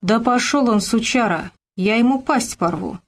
«Да пошел он, сучара! Я ему пасть порву!»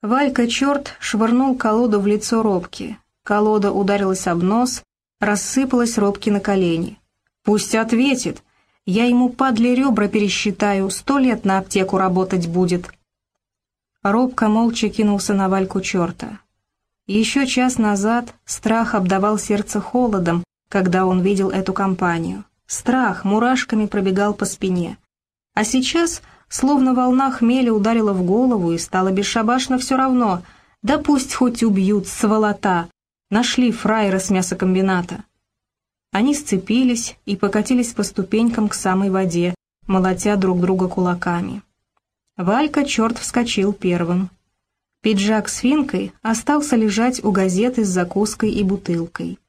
Валька черт швырнул колоду в лицо Робки. Колода ударилась об нос, рассыпалась Робки на колени. «Пусть ответит! Я ему падли ребра пересчитаю, сто лет на аптеку работать будет!» Робка молча кинулся на Вальку черта. Еще час назад страх обдавал сердце холодом, когда он видел эту компанию. Страх мурашками пробегал по спине. А сейчас словно волна хмеля ударила в голову и стало бесшабашно все равно. Да пусть хоть убьют, сволота! Нашли фраера с мясокомбината. Они сцепились и покатились по ступенькам к самой воде, молотя друг друга кулаками. Валька черт вскочил первым. Пиджак с финкой остался лежать у газеты с закуской и бутылкой.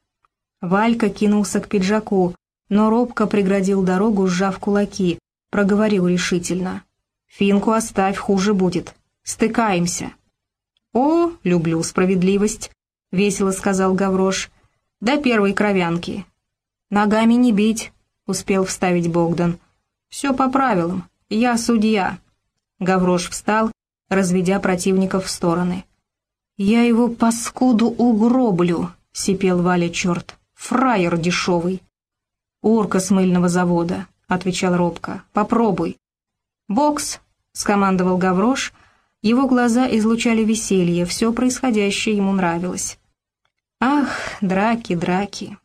Валька кинулся к пиджаку, но робко преградил дорогу, сжав кулаки, проговорил решительно. Финку оставь, хуже будет. Стыкаемся». «О, люблю справедливость», — весело сказал Гаврош. «До первой кровянки». «Ногами не бить», — успел вставить Богдан. «Все по правилам. Я судья». Гаврош встал, разведя противников в стороны. «Я его паскуду угроблю», — сипел Валя черт. «Фраер дешевый». «Урка с мыльного завода», — отвечал робко. «Попробуй». «Бокс!» — скомандовал Гаврош. Его глаза излучали веселье, все происходящее ему нравилось. Ах, драки, драки.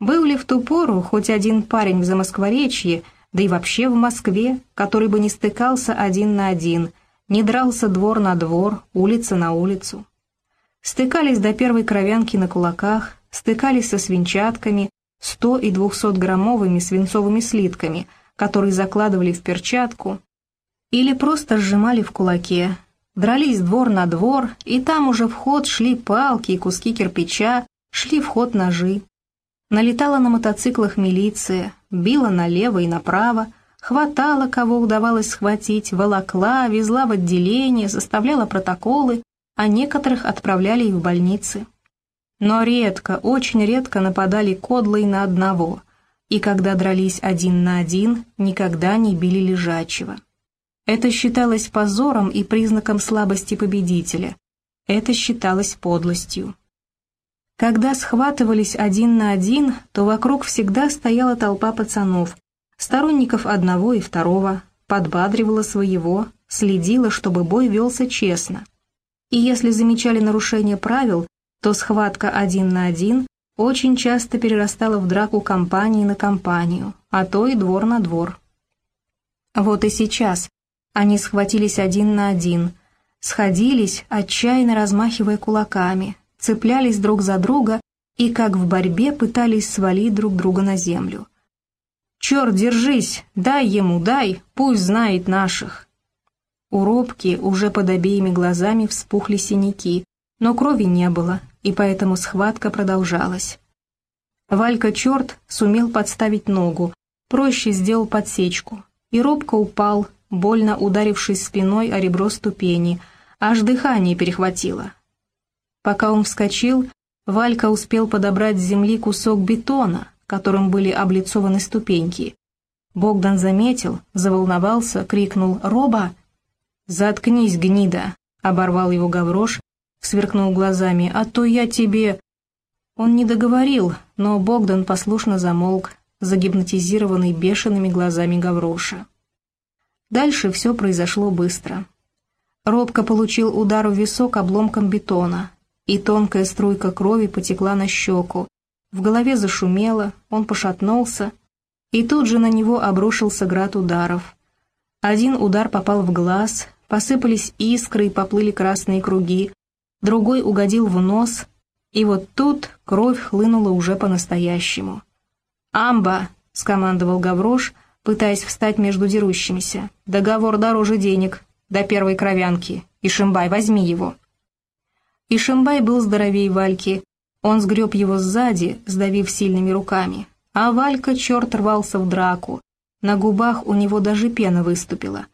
Был ли в ту пору хоть один парень в Замоскворечье, да и вообще в Москве, который бы не стыкался один на один, не дрался двор на двор, улица на улицу? Стыкались до первой кровянки на кулаках, стыкались со свинчатками, сто и двухсотграммовыми свинцовыми слитками — который закладывали в перчатку, или просто сжимали в кулаке, дрались двор на двор, и там уже в ход шли палки и куски кирпича, шли в ход ножи. Налетала на мотоциклах милиция, била налево и направо, хватала, кого удавалось схватить, волокла, везла в отделение, составляла протоколы, а некоторых отправляли и в больницы. Но редко, очень редко нападали кодлы на одного — и когда дрались один на один, никогда не били лежачего. Это считалось позором и признаком слабости победителя. Это считалось подлостью. Когда схватывались один на один, то вокруг всегда стояла толпа пацанов, сторонников одного и второго, подбадривала своего, следила, чтобы бой велся честно. И если замечали нарушение правил, то схватка один на один очень часто перерастала в драку компании на компанию, а то и двор на двор. Вот и сейчас они схватились один на один, сходились, отчаянно размахивая кулаками, цеплялись друг за друга и, как в борьбе, пытались свалить друг друга на землю. «Черт, держись! Дай ему, дай! Пусть знает наших!» У Робки уже под обеими глазами вспухли синяки, но крови не было, и поэтому схватка продолжалась. Валька черт сумел подставить ногу, проще сделал подсечку, и робко упал, больно ударившись спиной о ребро ступени, аж дыхание перехватило. Пока он вскочил, Валька успел подобрать с земли кусок бетона, которым были облицованы ступеньки. Богдан заметил, заволновался, крикнул «Роба!» «Заткнись, гнида!» — оборвал его Гаврош, сверкнул глазами, «а то я тебе...» Он не договорил, но Богдан послушно замолк, загипнотизированный бешеными глазами Гавроша. Дальше все произошло быстро. Робко получил удар в висок обломком бетона, и тонкая струйка крови потекла на щеку. В голове зашумело, он пошатнулся, и тут же на него обрушился град ударов. Один удар попал в глаз, посыпались искры и поплыли красные круги, другой угодил в нос, и вот тут кровь хлынула уже по-настоящему. «Амба!» — скомандовал Гаврош, пытаясь встать между дерущимися. «Договор дороже денег, до первой кровянки. Ишимбай, возьми его!» Ишимбай был здоровей Вальки. Он сгреб его сзади, сдавив сильными руками. А Валька черт рвался в драку. На губах у него даже пена выступила.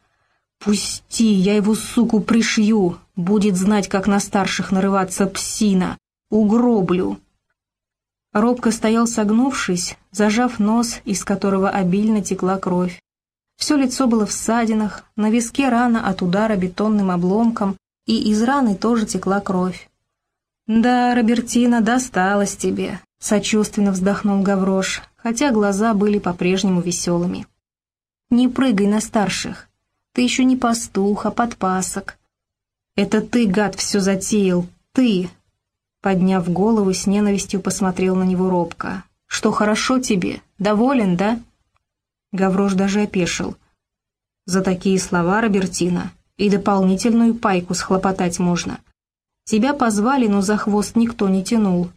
«Пусти, я его, суку, пришью! Будет знать, как на старших нарываться псина! Угроблю!» Робко стоял согнувшись, зажав нос, из которого обильно текла кровь. Все лицо было в ссадинах, на виске рана от удара бетонным обломком, и из раны тоже текла кровь. «Да, Робертина, досталось тебе», — сочувственно вздохнул Гаврош, хотя глаза были по-прежнему веселыми. «Не прыгай на старших. Ты еще не пастух, а подпасок. Это ты, гад, все затеял, ты!» Подняв голову, с ненавистью посмотрел на него робко. «Что, хорошо тебе? Доволен, да?» Гаврош даже опешил. «За такие слова, Робертина, и дополнительную пайку схлопотать можно. Тебя позвали, но за хвост никто не тянул.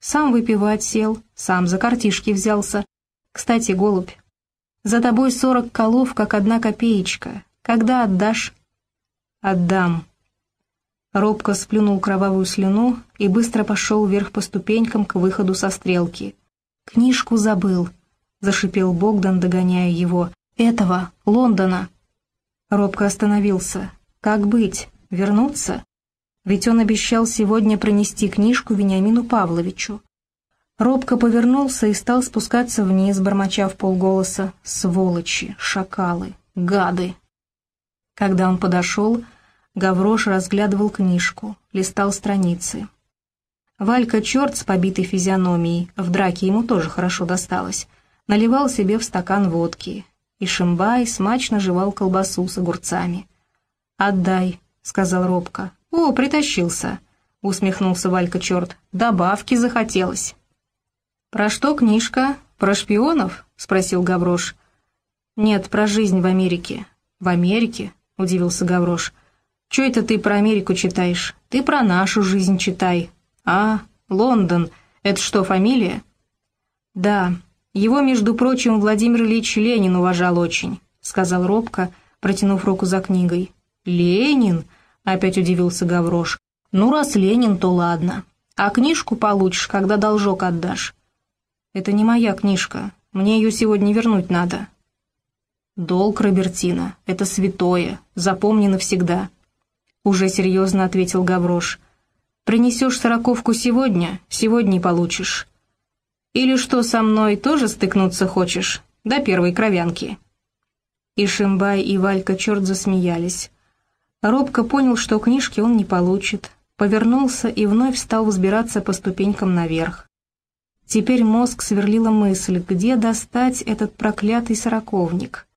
Сам выпивать сел, сам за картишки взялся. Кстати, голубь, за тобой сорок колов, как одна копеечка. Когда отдашь?» «Отдам». Робко сплюнул кровавую слюну и быстро пошел вверх по ступенькам к выходу со стрелки. «Книжку забыл», — зашипел Богдан, догоняя его. «Этого, Лондона». Робко остановился. «Как быть? Вернуться?» Ведь он обещал сегодня пронести книжку Вениамину Павловичу. Робко повернулся и стал спускаться вниз, бормоча в полголоса «Сволочи, шакалы, гады!» Когда он подошел, Гаврош разглядывал книжку, листал страницы. Валька черт с побитой физиономией, в драке ему тоже хорошо досталось, наливал себе в стакан водки, и Шимбай смачно жевал колбасу с огурцами. «Отдай», — сказал робко. «О, притащился», — усмехнулся Валька черт. «Добавки захотелось». «Про что книжка? Про шпионов?» — спросил Гаврош. «Нет, про жизнь в Америке». «В Америке?» — удивился Гаврош. «Чё это ты про Америку читаешь? Ты про нашу жизнь читай». «А, Лондон. Это что, фамилия?» «Да. Его, между прочим, Владимир Ильич Ленин уважал очень», — сказал робко, протянув руку за книгой. «Ленин?» — опять удивился Гаврош. «Ну, раз Ленин, то ладно. А книжку получишь, когда должок отдашь». «Это не моя книжка. Мне ее сегодня вернуть надо». «Долг, Робертина, это святое, запомни навсегда», — уже серьезно ответил Гаврош. «Принесешь сороковку сегодня, сегодня и получишь. Или что, со мной тоже стыкнуться хочешь? До первой кровянки». И Шимбай, и Валька черт засмеялись. Робко понял, что книжки он не получит, повернулся и вновь стал взбираться по ступенькам наверх. Теперь мозг сверлила мысль, где достать этот проклятый сороковник.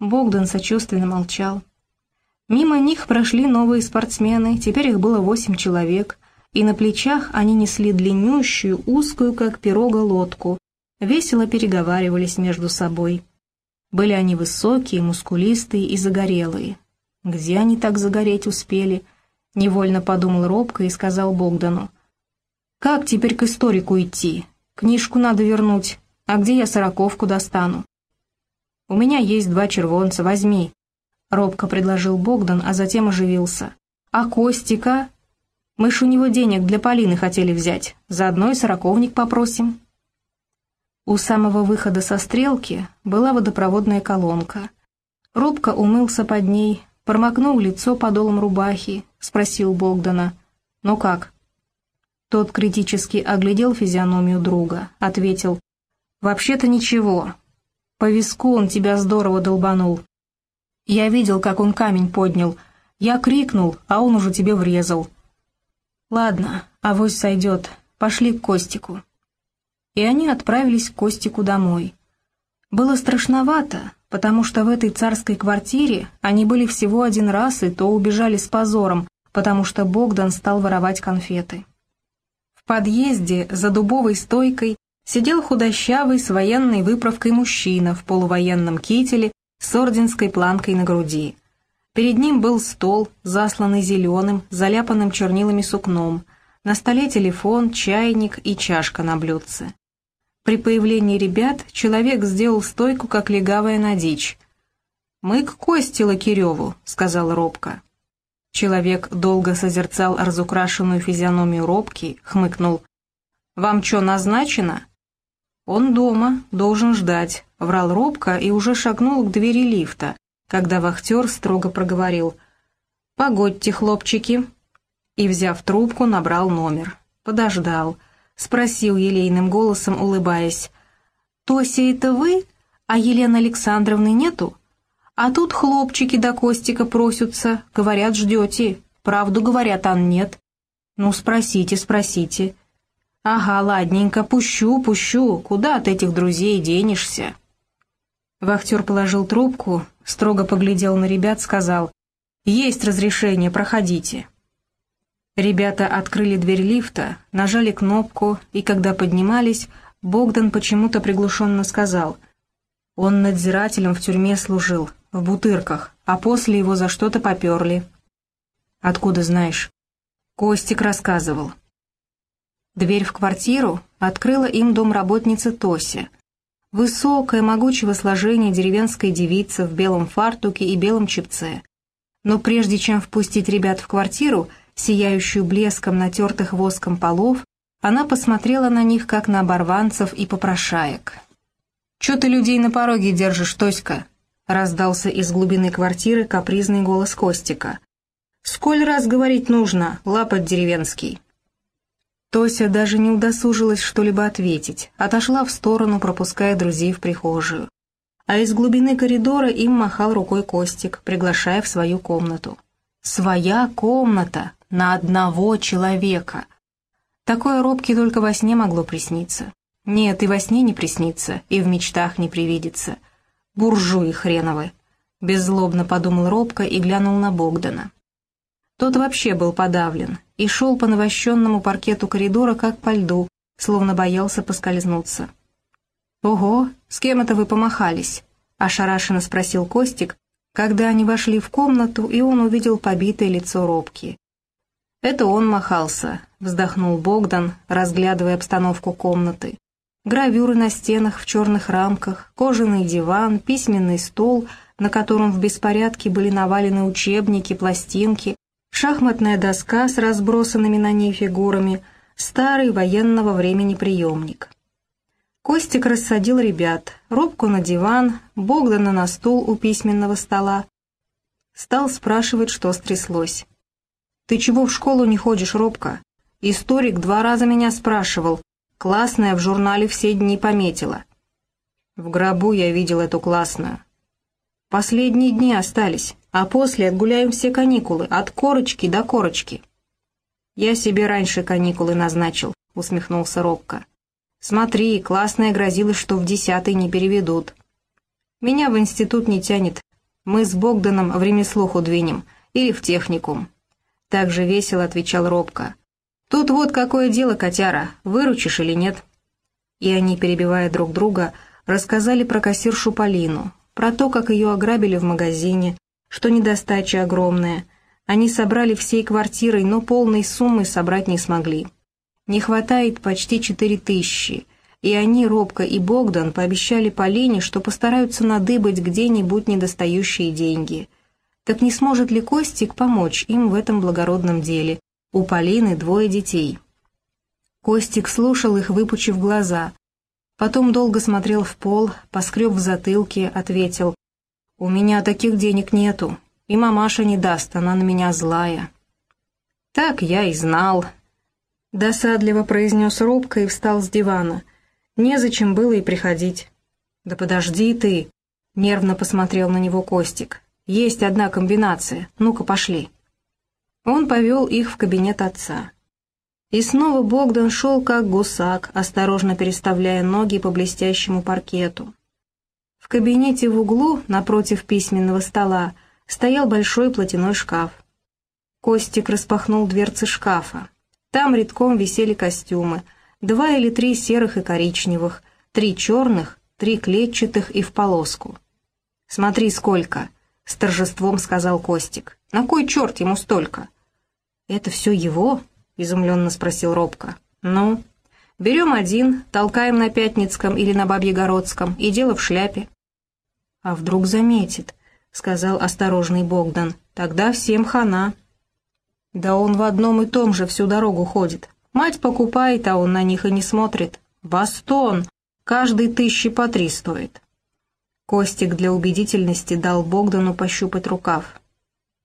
Богдан сочувственно молчал. Мимо них прошли новые спортсмены, теперь их было восемь человек, и на плечах они несли длиннющую, узкую, как пирога, лодку, весело переговаривались между собой. Были они высокие, мускулистые и загорелые. Где они так загореть успели? Невольно подумал робко и сказал Богдану. «Как теперь к историку идти? Книжку надо вернуть, а где я сороковку достану?» «У меня есть два червонца, возьми», — робко предложил Богдан, а затем оживился. «А Костика? Мы ж у него денег для Полины хотели взять, заодно и сороковник попросим». У самого выхода со стрелки была водопроводная колонка. Робко умылся под ней, промокнул лицо подолом рубахи, спросил Богдана. «Ну как?» Тот критически оглядел физиономию друга, ответил. «Вообще-то ничего, по виску он тебя здорово долбанул. Я видел, как он камень поднял. Я крикнул, а он уже тебе врезал. Ладно, авось сойдет. Пошли к Костику. И они отправились к Костику домой. Было страшновато, потому что в этой царской квартире они были всего один раз и то убежали с позором, потому что Богдан стал воровать конфеты. В подъезде за дубовой стойкой сидел худощавый с военной выправкой мужчина в полувоенном кителе с орденской планкой на груди. Перед ним был стол, засланный зеленым, заляпанным чернилами сукном, на столе телефон, чайник и чашка на блюдце. При появлении ребят человек сделал стойку, как легавая на дичь. «Мы к Косте Лакиреву», — сказал робко. Человек долго созерцал разукрашенную физиономию робки, хмыкнул. «Вам что, назначено?» «Он дома, должен ждать», — врал робко и уже шагнул к двери лифта, когда вахтер строго проговорил «Погодьте, хлопчики», и, взяв трубку, набрал номер. Подождал, спросил елейным голосом, улыбаясь, «Тося, это вы? А Елены Александровны нету?» А тут хлопчики до Костика просятся, говорят, ждете. Правду говорят, а нет. Ну, спросите, спросите. Ага, ладненько, пущу, пущу, куда от этих друзей денешься? Вахтер положил трубку, строго поглядел на ребят, сказал, «Есть разрешение, проходите». Ребята открыли дверь лифта, нажали кнопку, и когда поднимались, Богдан почему-то приглушенно сказал, «Он надзирателем в тюрьме служил, в Бутырках, а после его за что-то поперли». «Откуда знаешь?» Костик рассказывал. Дверь в квартиру открыла им домработница Тося. Высокая, могучего сложения деревенская девица в белом фартуке и белом чепце. Но прежде чем впустить ребят в квартиру, сияющую блеском натертых воском полов, она посмотрела на них, как на оборванцев и попрошаек. «Чё ты людей на пороге держишь, Тоська?» — раздался из глубины квартиры капризный голос Костика. «Сколь раз говорить нужно, лапоть деревенский?» Тося даже не удосужилась что-либо ответить, отошла в сторону, пропуская друзей в прихожую. А из глубины коридора им махал рукой Костик, приглашая в свою комнату. «Своя комната на одного человека!» Такое робки только во сне могло присниться. Нет, и во сне не приснится, и в мечтах не привидится. Буржуи хреновы. Беззлобно подумал робко и глянул на Богдана. Тот вообще был подавлен и шел по навощенному паркету коридора, как по льду, словно боялся поскользнуться. «Ого, с кем это вы помахались?» — ошарашенно спросил Костик, когда они вошли в комнату, и он увидел побитое лицо робки. «Это он махался», — вздохнул Богдан, разглядывая обстановку комнаты. Гравюры на стенах в черных рамках, кожаный диван, письменный стол, на котором в беспорядке были навалены учебники, пластинки, шахматная доска с разбросанными на ней фигурами, старый военного времени приемник. Костик рассадил ребят, Робку на диван, Богдана на стул у письменного стола. Стал спрашивать, что стряслось. «Ты чего в школу не ходишь, Робка? Историк два раза меня спрашивал. Классная в журнале все дни пометила». В гробу я видел эту классную. Последние дни остались а после отгуляем все каникулы, от корочки до корочки». «Я себе раньше каникулы назначил», — усмехнулся Робко. «Смотри, классная грозилась, что в десятый не переведут. Меня в институт не тянет. Мы с Богданом в ремеслуху двинем или в техникум». Так же весело отвечал Робко. «Тут вот какое дело, котяра, выручишь или нет?» И они, перебивая друг друга, рассказали про кассиршу Полину, про то, как ее ограбили в магазине, что недостача огромная. Они собрали всей квартирой, но полной суммы собрать не смогли. Не хватает почти четыре тысячи, и они, Робко и Богдан, пообещали Полине, что постараются надыбать где-нибудь недостающие деньги. Так не сможет ли Костик помочь им в этом благородном деле? У Полины двое детей. Костик слушал их, выпучив глаза. Потом долго смотрел в пол, поскреб в затылке, ответил «У меня таких денег нету, и мамаша не даст, она на меня злая». «Так я и знал», — досадливо произнес робко и встал с дивана. «Незачем было и приходить». «Да подожди ты», — нервно посмотрел на него Костик. «Есть одна комбинация, ну-ка пошли». Он повел их в кабинет отца. И снова Богдан шел как гусак, осторожно переставляя ноги по блестящему паркету. Кабинете в углу, напротив письменного стола, стоял большой платяной шкаф. Костик распахнул дверцы шкафа. Там редком висели костюмы, два или три серых и коричневых, три черных, три клетчатых и в полоску. «Смотри, сколько!» — с торжеством сказал Костик. «На кой черт ему столько?» «Это все его?» — изумленно спросил Робко. «Ну?» Берем один, толкаем на Пятницком или на Бабьегородском, и дело в шляпе. «А вдруг заметит?» — сказал осторожный Богдан. «Тогда всем хана». «Да он в одном и том же всю дорогу ходит. Мать покупает, а он на них и не смотрит. Бастон! Каждый тысячи по три стоит». Костик для убедительности дал Богдану пощупать рукав.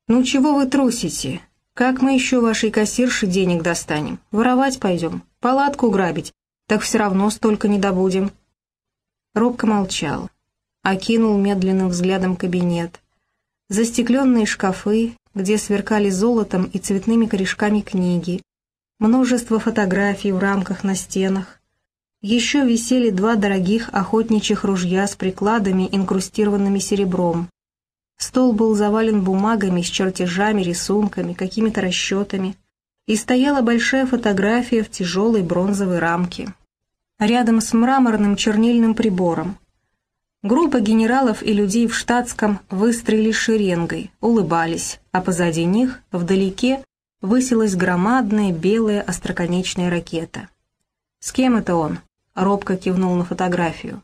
«Ну чего вы трусите? Как мы еще вашей кассирше денег достанем? Воровать пойдем, палатку грабить, так все равно столько не добудем». Робко молчал, окинул медленным взглядом кабинет, застекленные шкафы, где сверкали золотом и цветными корешками книги, множество фотографий в рамках на стенах. Еще висели два дорогих охотничьих ружья с прикладами, инкрустированными серебром. Стол был завален бумагами с чертежами, рисунками, какими-то расчетами. И стояла большая фотография в тяжелой бронзовой рамке. Рядом с мраморным чернильным прибором. Группа генералов и людей в штатском выстроились шеренгой, улыбались, а позади них, вдалеке, высилась громадная белая остроконечная ракета. «С кем это он?» — робко кивнул на фотографию.